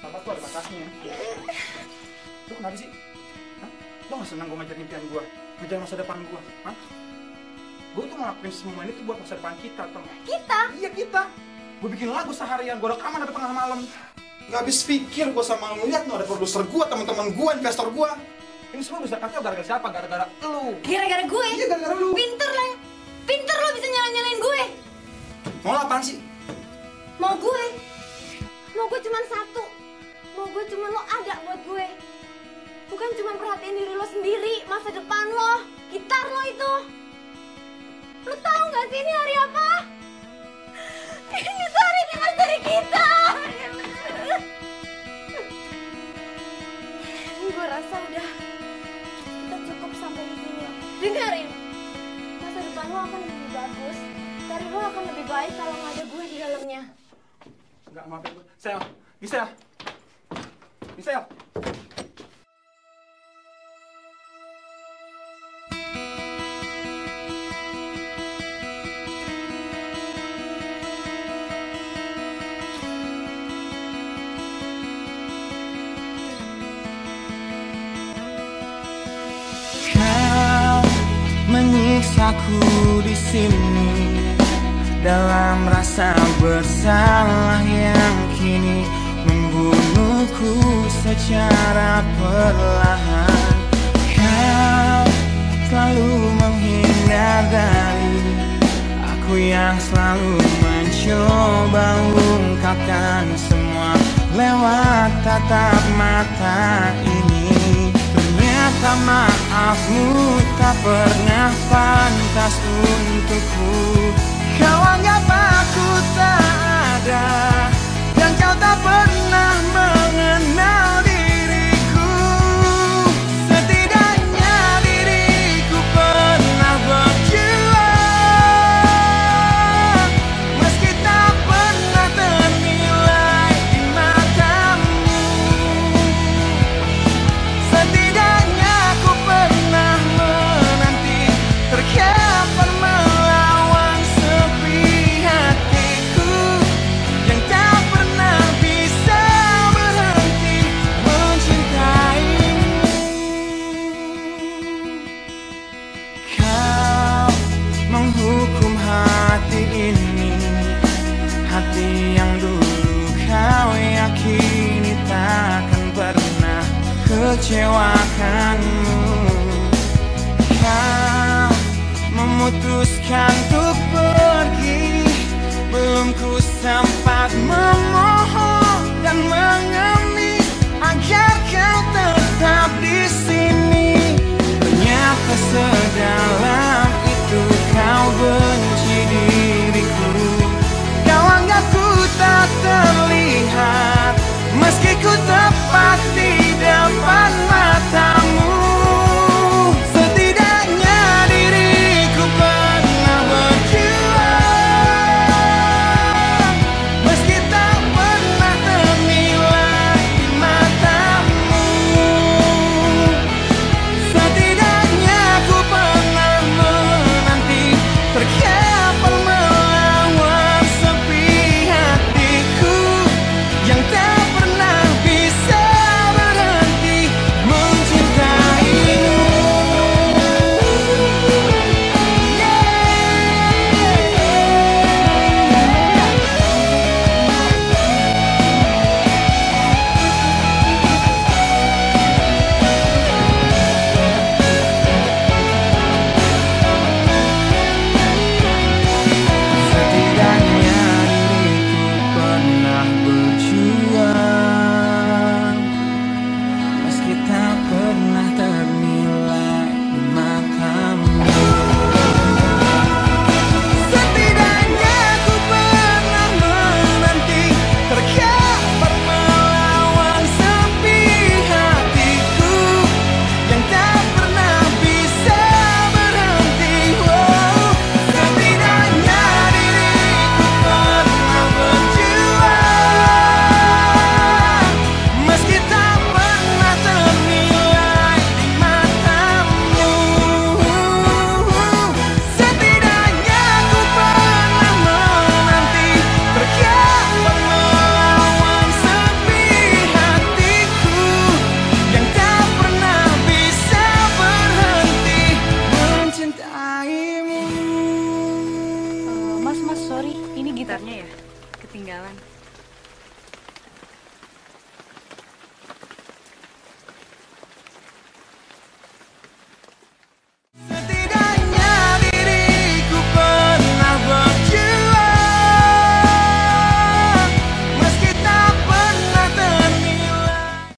Sahabat tuh ada batasnya. Lu kenapa sih? Hah? Lu gak senang gue ngejar impian gue? Ngejar masa depan gue? Hah? Gue tuh ngelakuin semua ini tuh buat masa depan kita, tau gak? Kita? Iya kita. Gue bikin lagu seharian, gue rekaman sampai tengah malam. Gak habis pikir gue sama lu lihat no, ada produser gue, teman-teman gue, investor gue. Ini semua bisa kacau gara-gara siapa? Gara-gara lu. Gara-gara gue? Iya gara-gara lu. Pinter lah. Pinter lo bisa nyalain-nyalain gue. Mau lo apaan sih? Mau gue? Mau gue cuma satu. Mau gue cuma lo ada buat gue. Bukan cuma perhatiin diri lo sendiri, masa depan lo, gitar lo itu. Lo tahu nggak sih ini hari apa? Ini hari dimas dari kita. gue rasa udah kita cukup sampai di sini. Dengerin, masa depan lo akan lebih bagus. Karir lo akan lebih baik kalau nggak ada gue di dalamnya. Enggak, maafin gue. Sel, bisa ya? Bisa ya? Kau menyiksaku di sini dalam rasa bersalah yang kini membunuhku secara perlahan. Kau selalu menghindar dari aku yang selalu mencoba ungkapkan semua lewat tatap mata ini. Ternyata maafmu tak pernah pantas untukku Kau anggap kecewakanmu Kau memutuskan sorry, ini gitarnya ya? Ketinggalan.